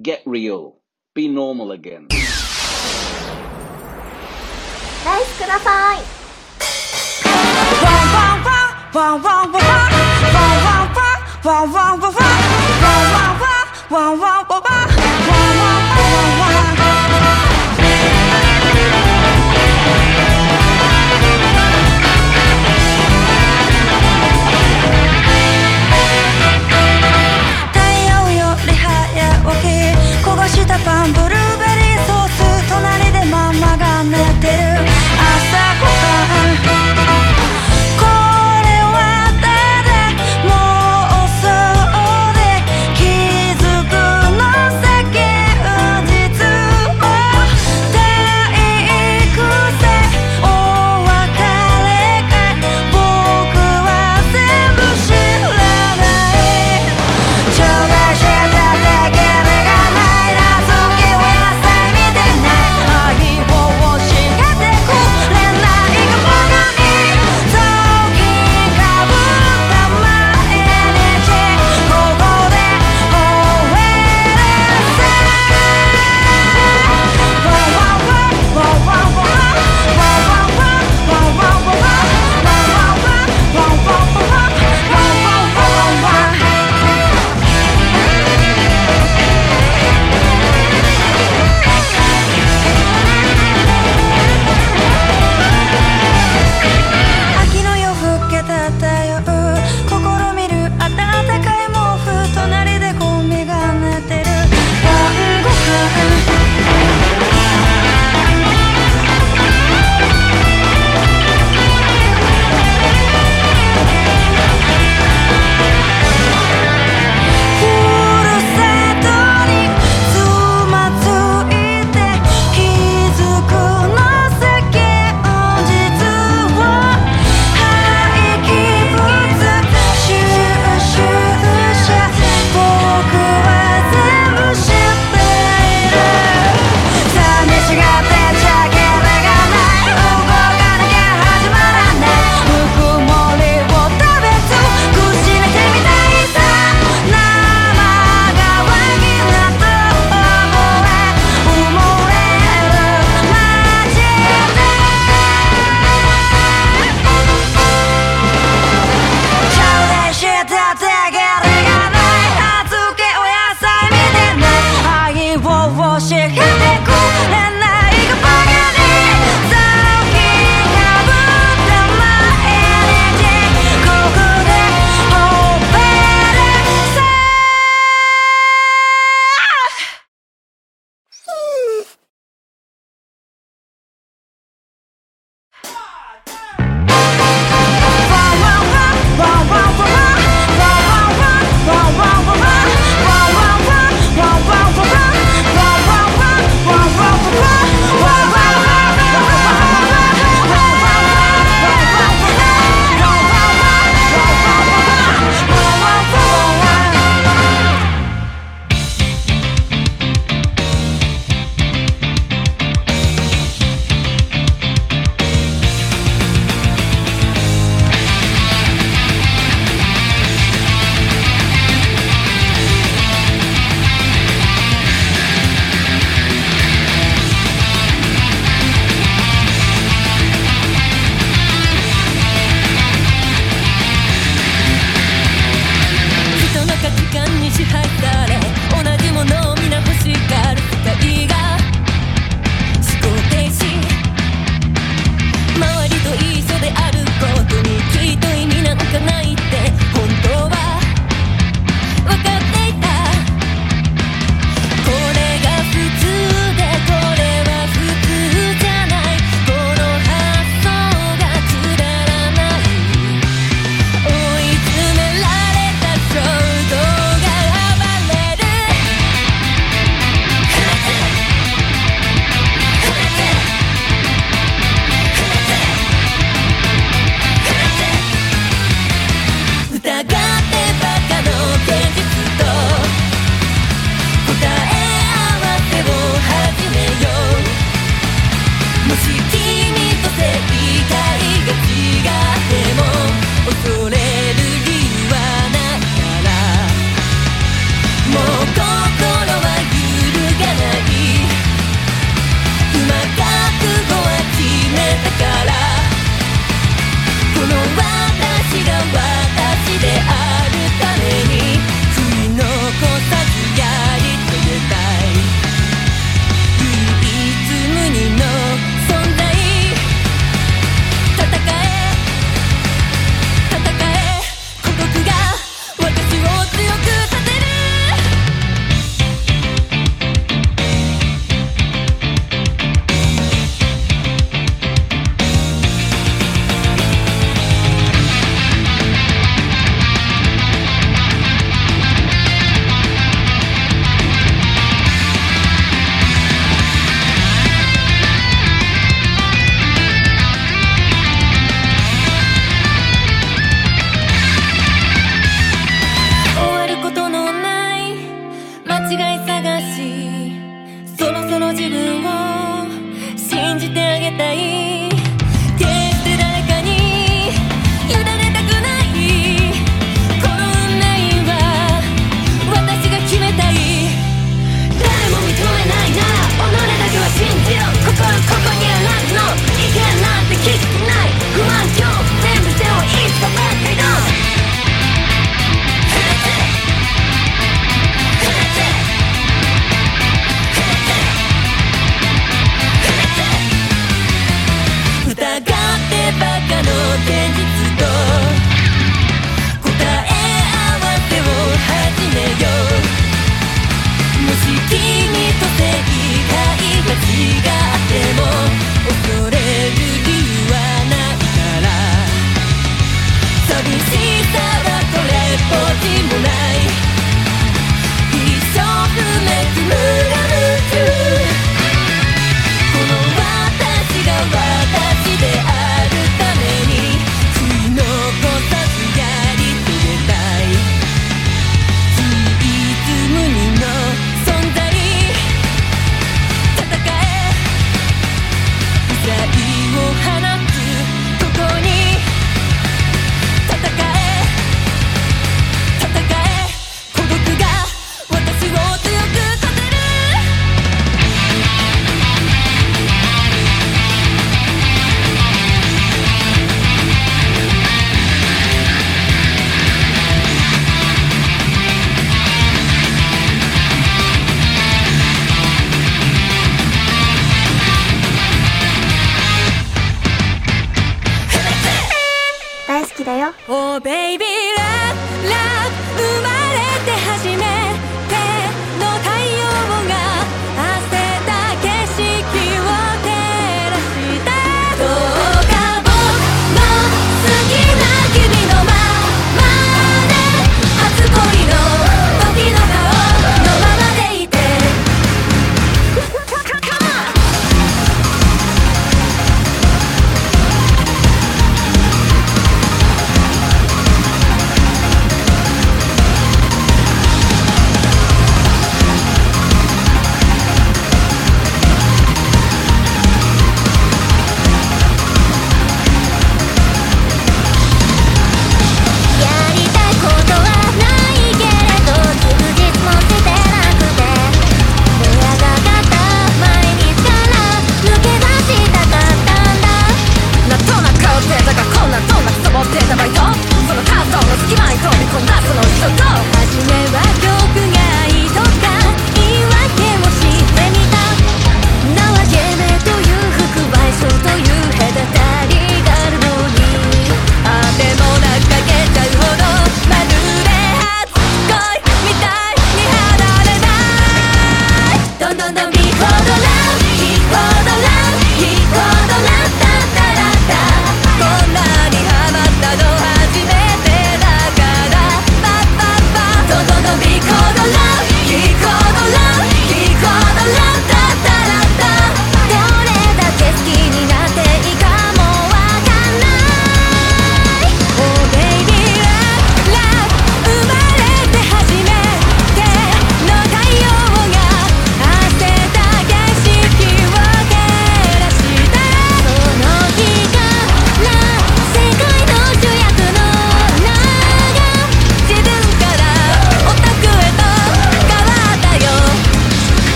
Get real. Be normal again. ライスください。たパンブルーベリーソース隣でママがね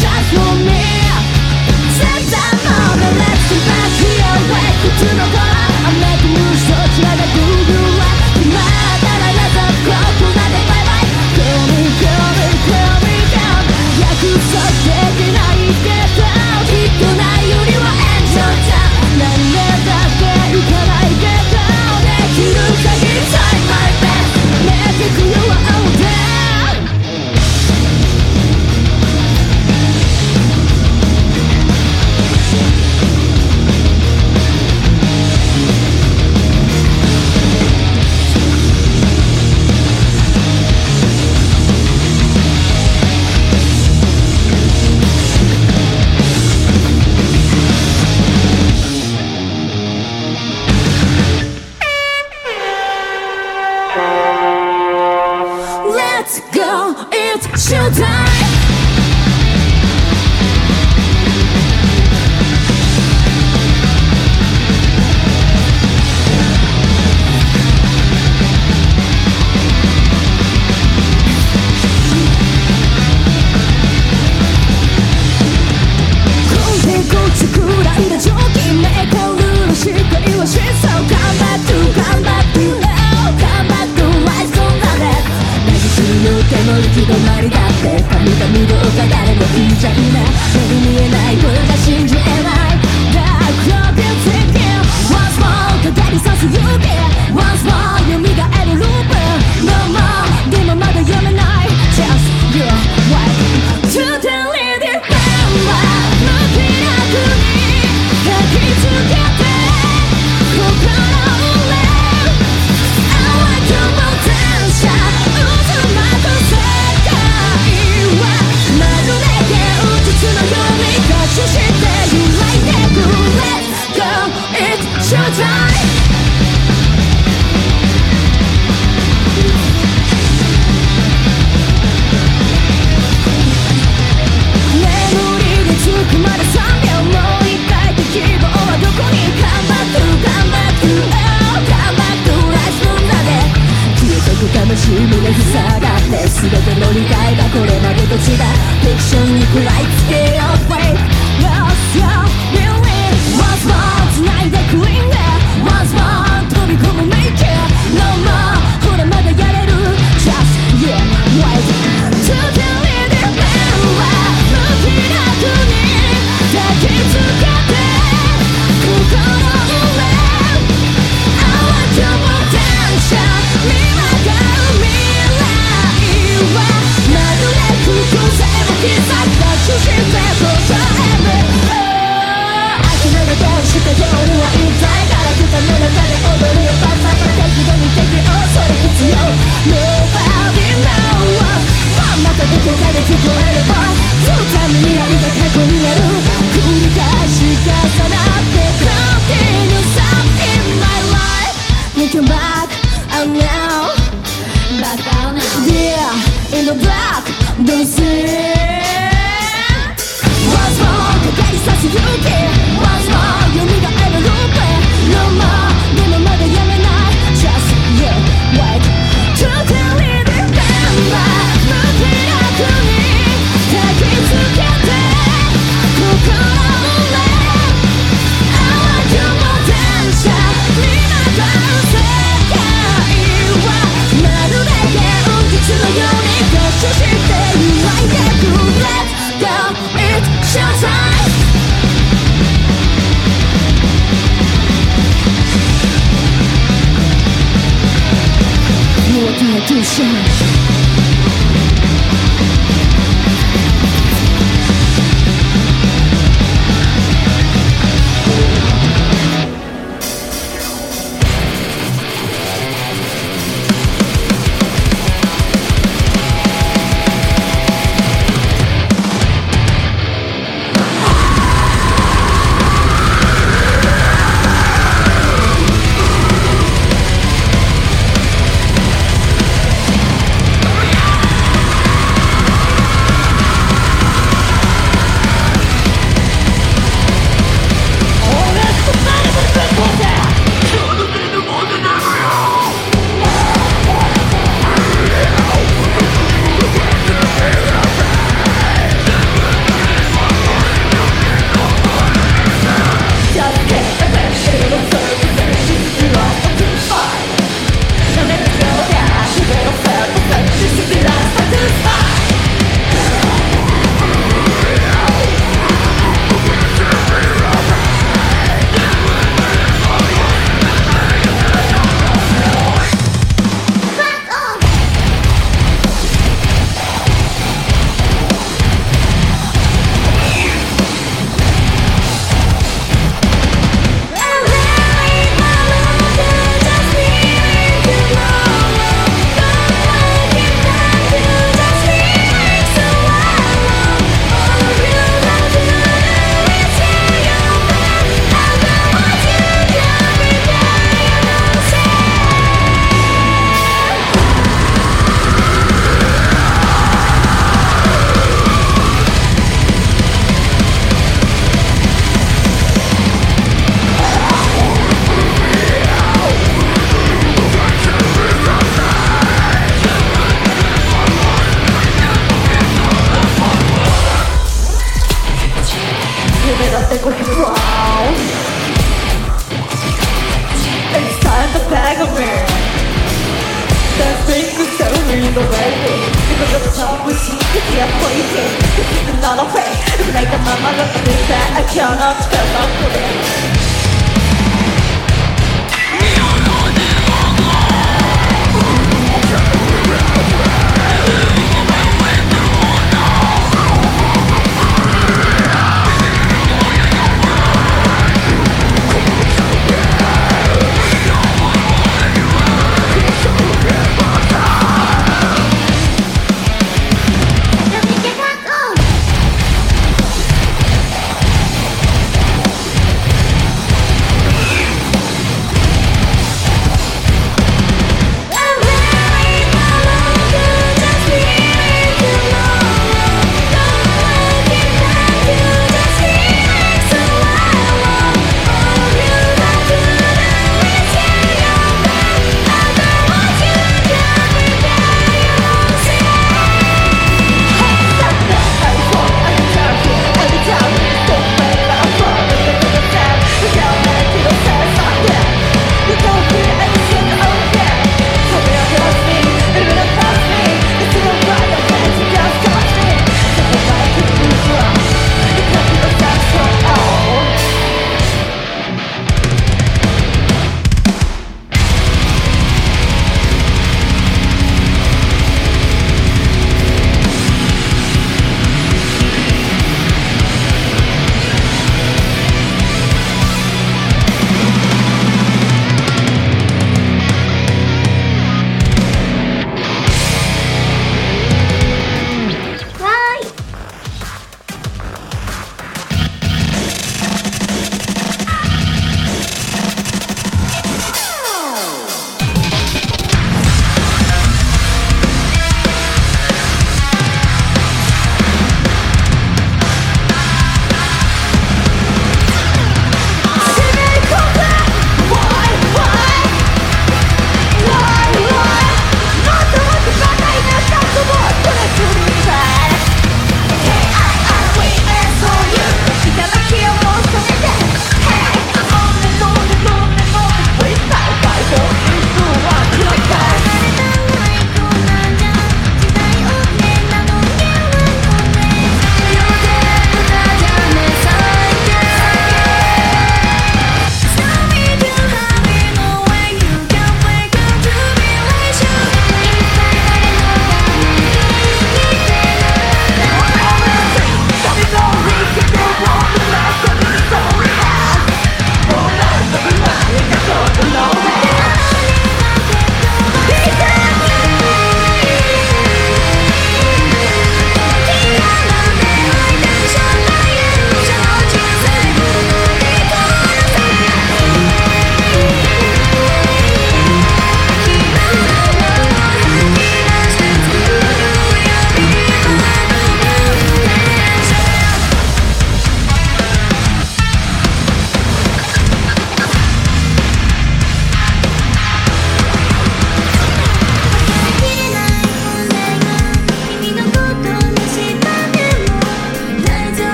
Just for me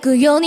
くよ。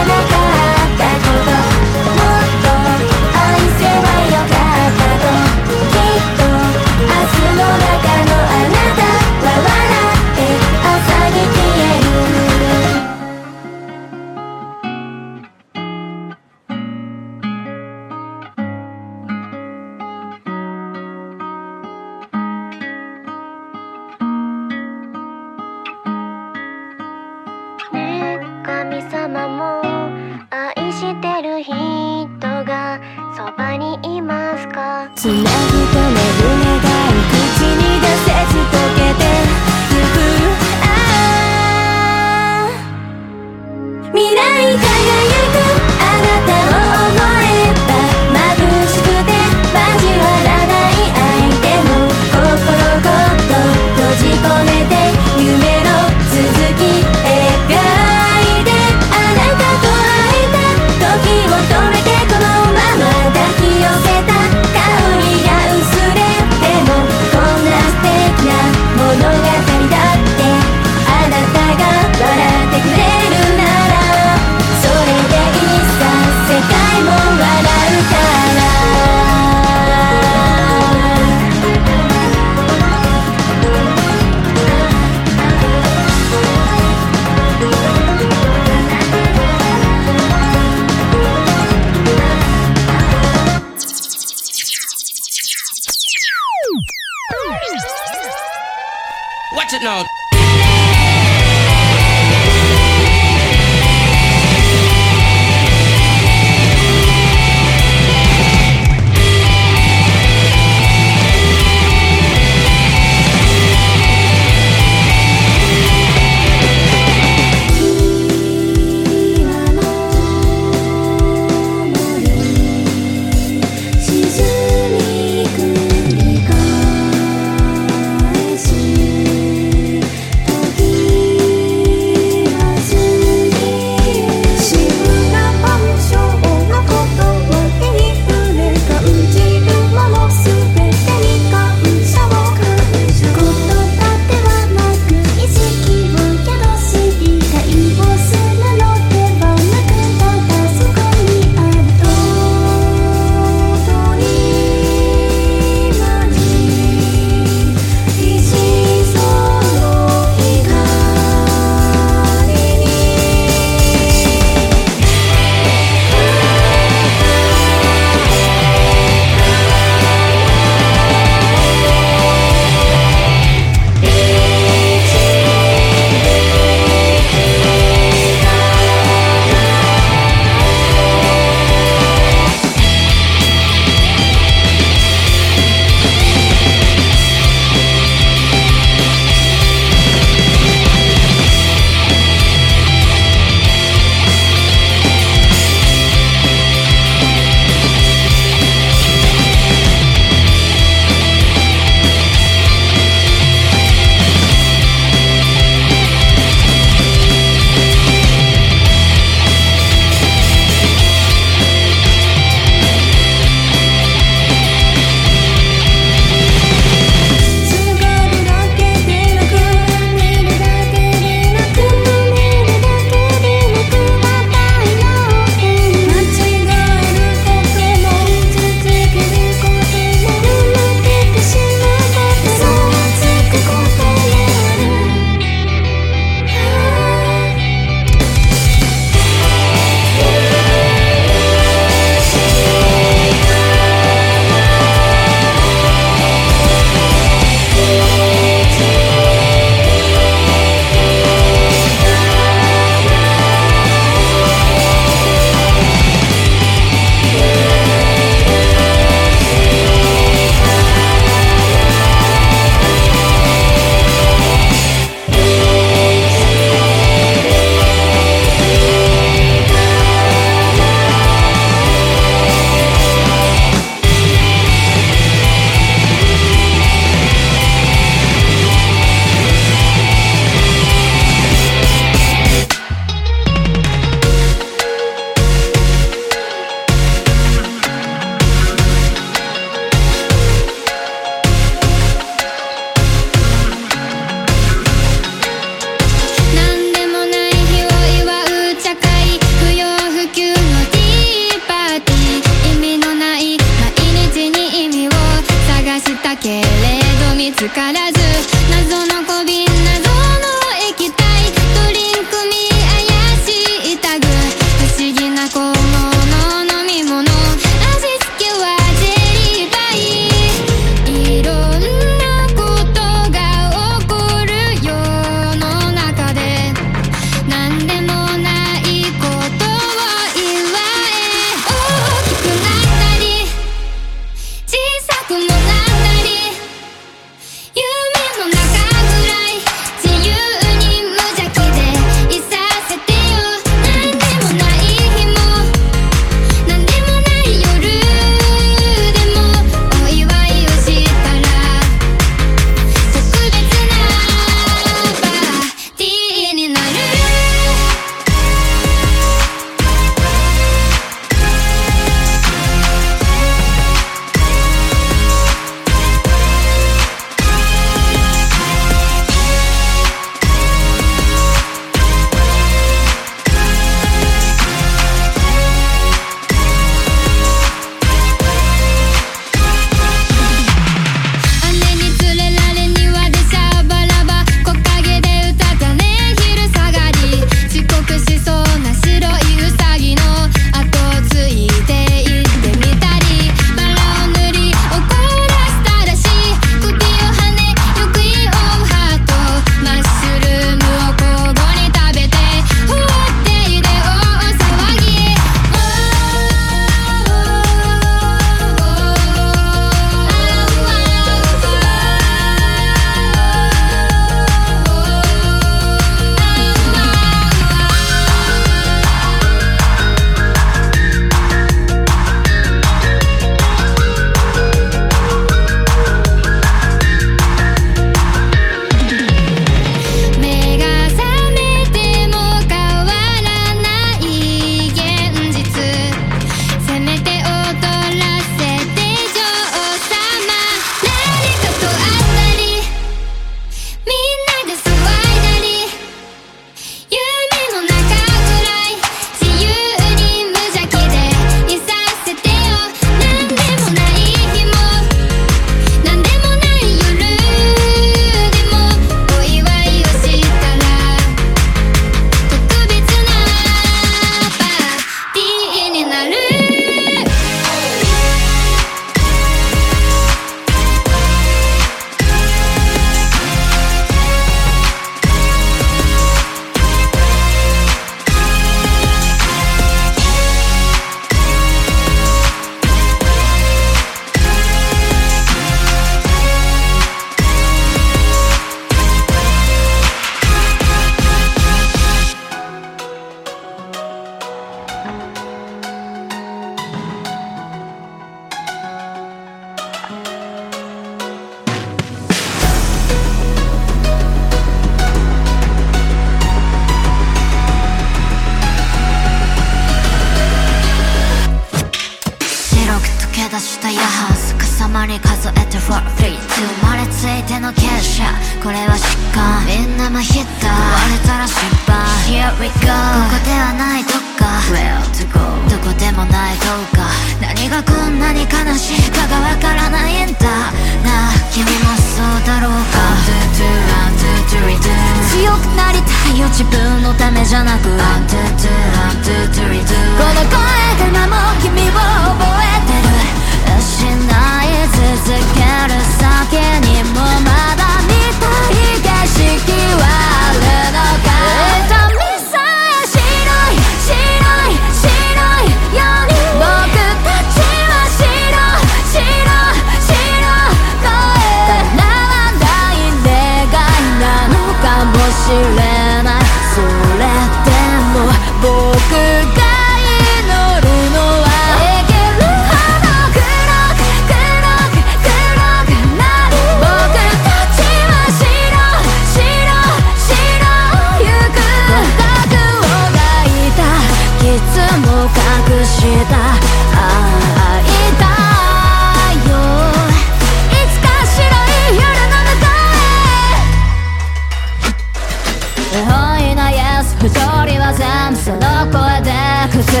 不本意な Yes 不条理は全部その声で覆せ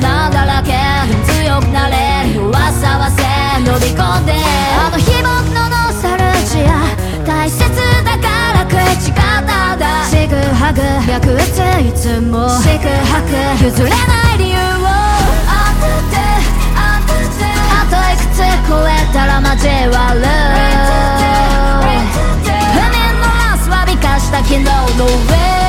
なんだらけ強くなれる弱さはせ伸び込んであの日僕のノスタルジア大切だから口方だ。シグハグ脈打ついつも。四苦ハグ譲れない理由を。あってあって。あといくつ超えたら交わる taking all the way.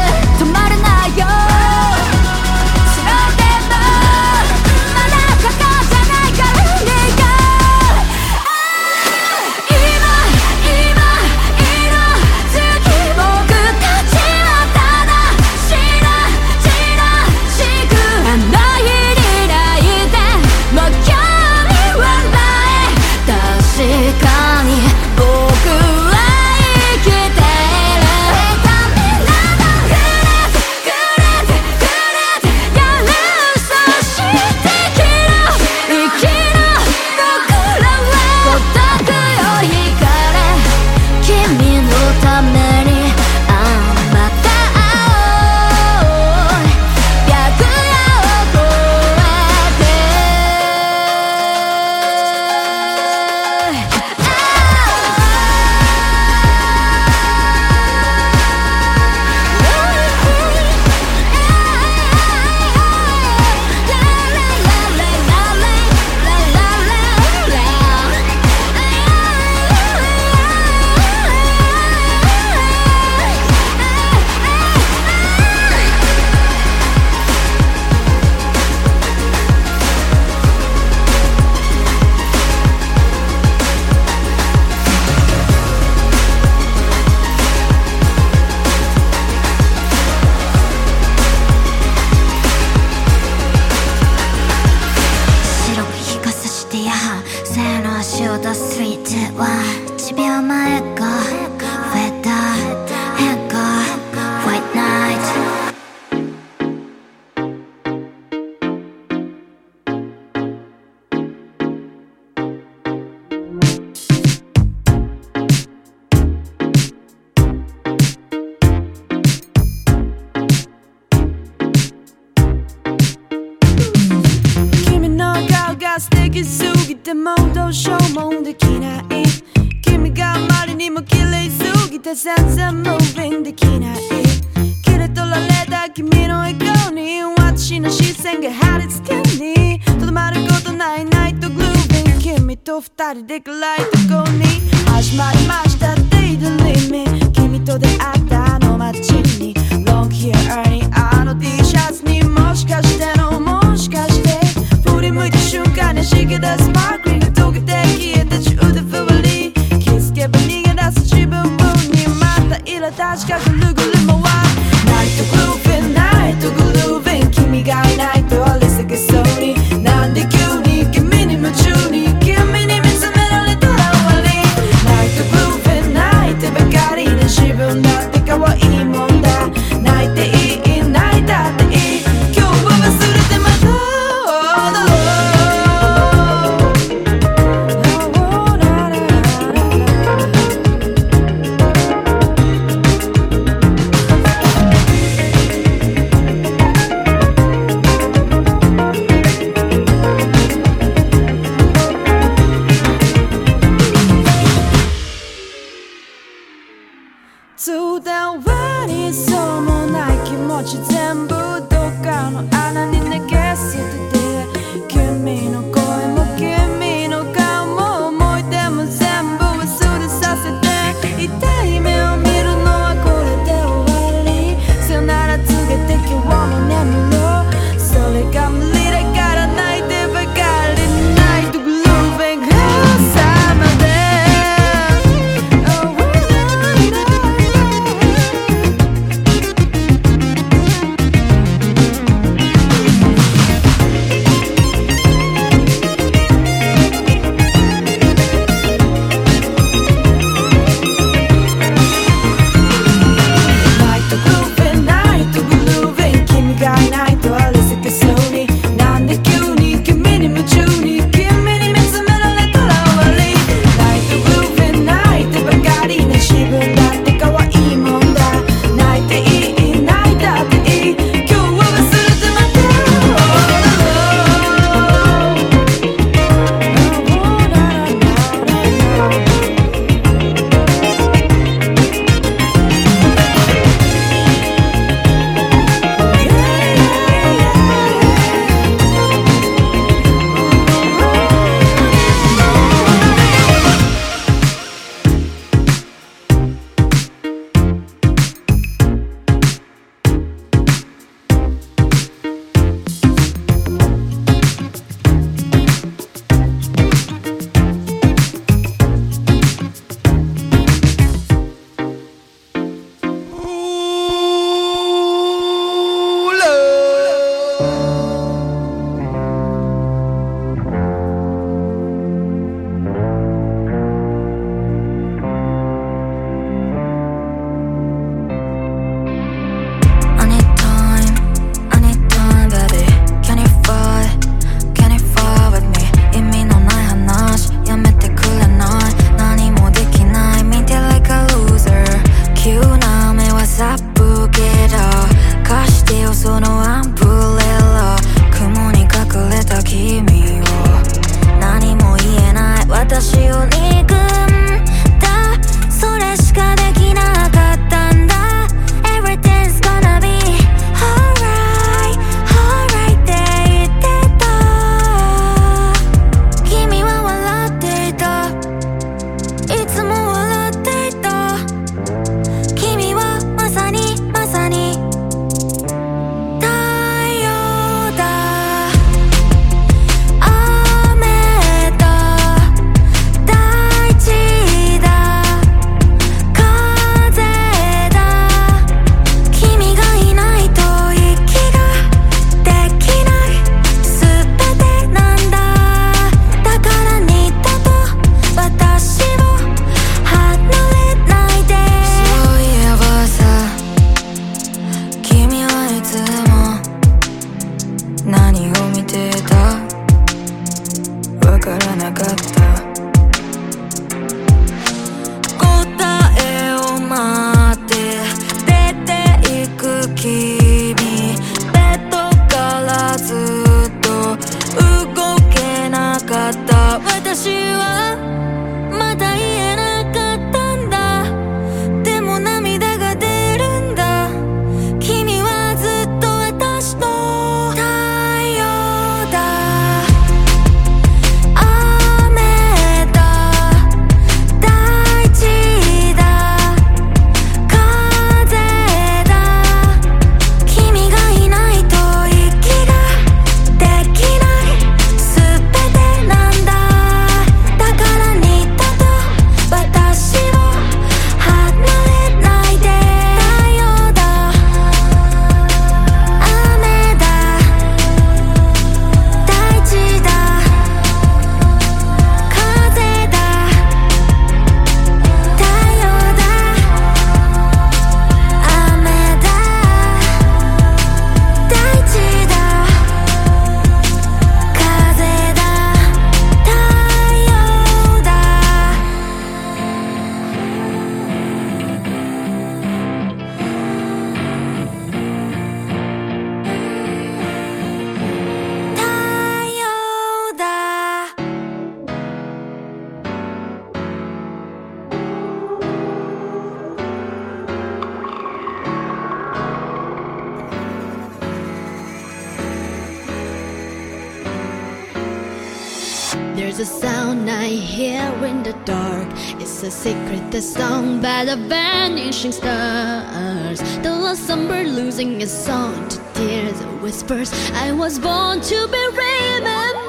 A sound I hear in the dark. It's a secret that's sung by the vanishing stars. The lost summer losing its song to tears and whispers. I was born to be remembered.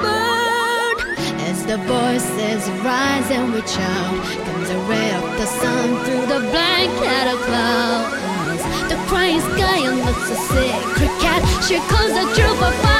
As the voices rise and reach out, comes a ray of the sun through the blanket of clouds. The crying sky unlocks a secret cat. She calls the truth, but I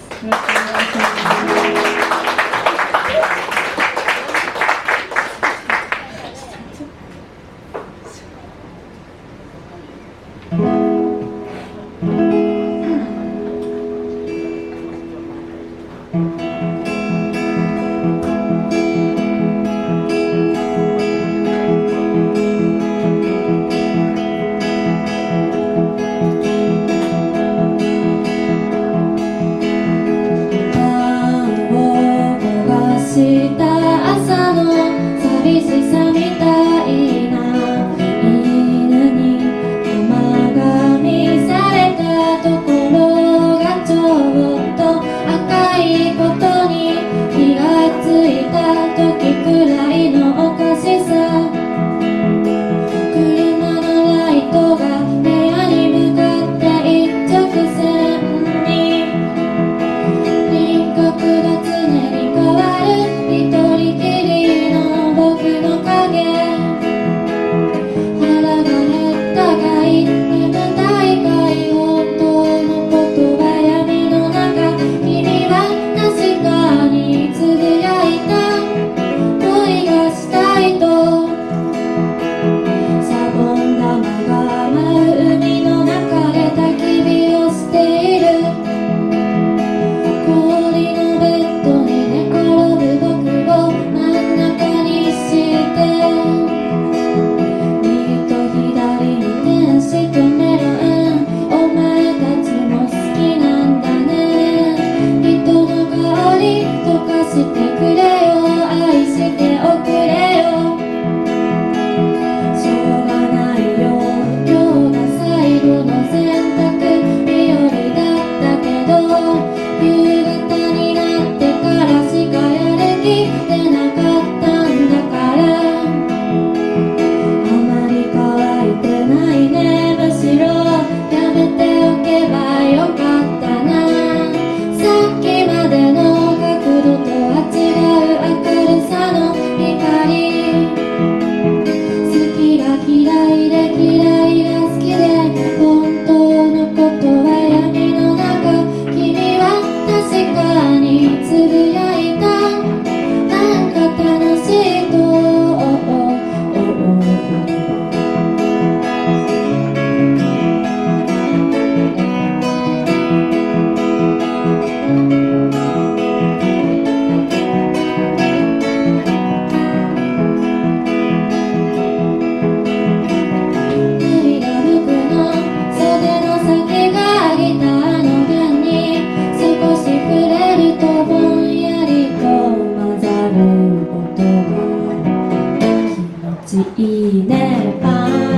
いいね。パン